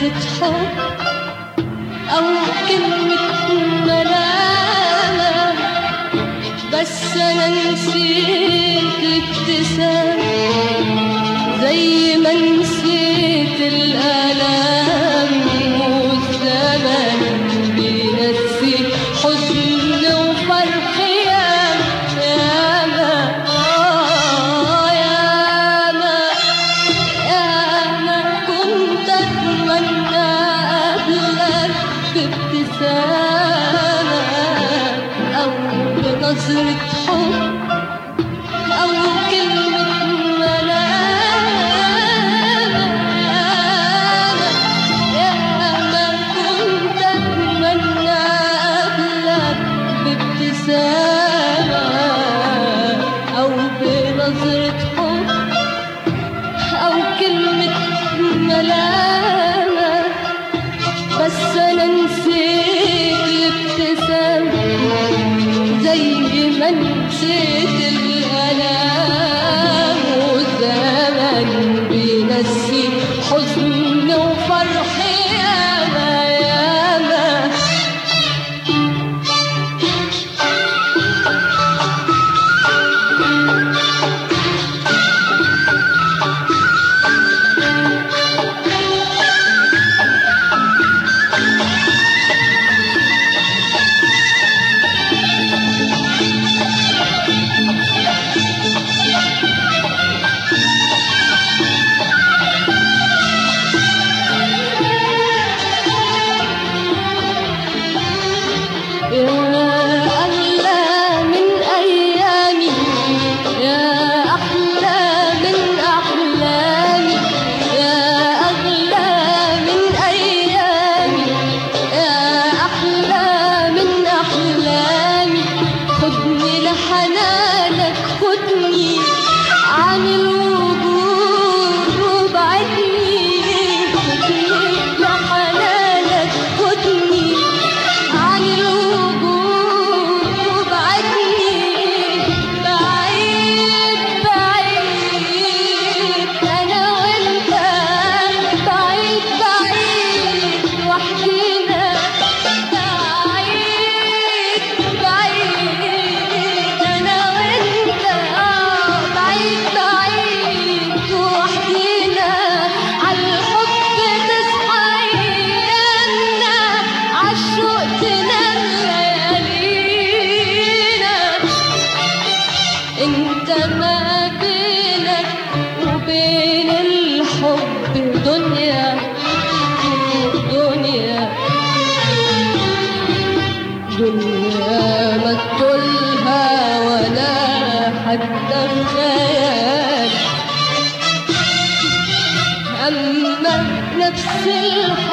نظرة حب أو كلمة ملامة بس أنا نسيت الابتسام زي ما نسيت الأمل نظرة حب أو كلمة ملاك. الدنيا مقتلها ولا حتى الخيال. أما نفس الحب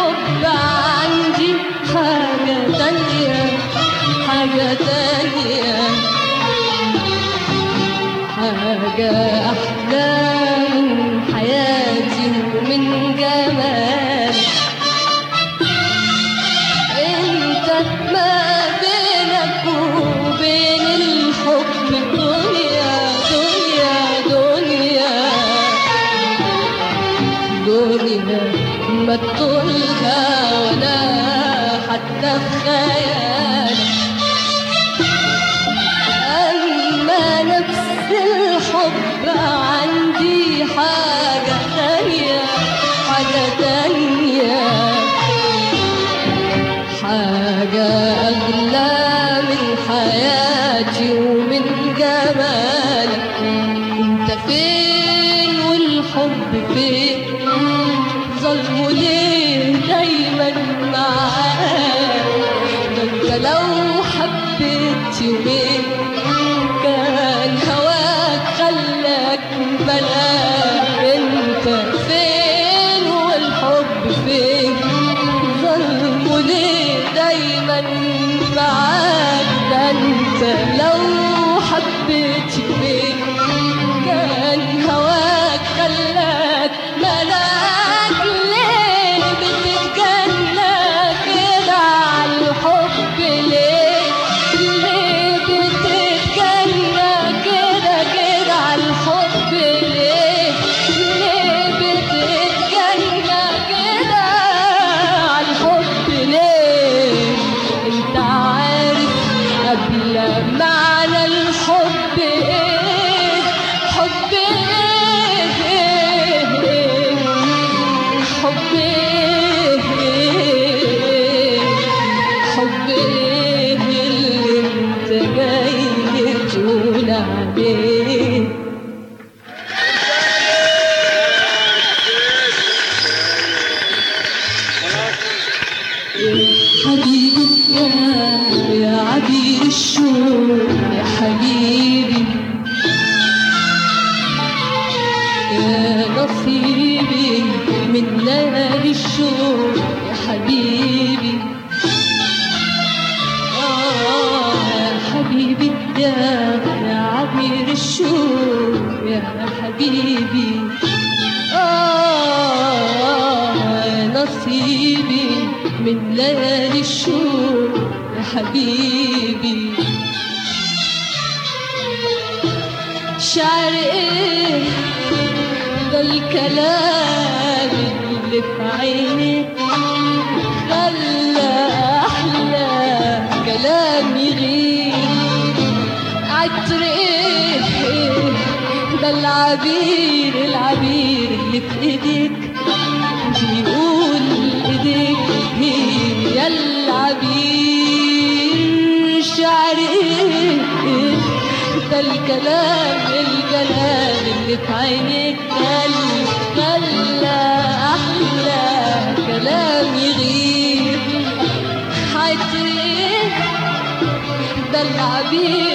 حتى في خيال أما نفس الحب عندي حاجة تانية حاجة تانية. الهدى يا عبير الشوق يا حبيبي. آه نصيبي من ليالي الشوق يا حبيبي. شعر إيه؟ ده الكلام اللي في عيني. العبير العبير اللي في إيديك. بيقول إيديك هي العبير؟ شعر إيه ده الكلام الكلام اللي في عينيك. خلى خلى أحلى كلام عطر إيه ده العبير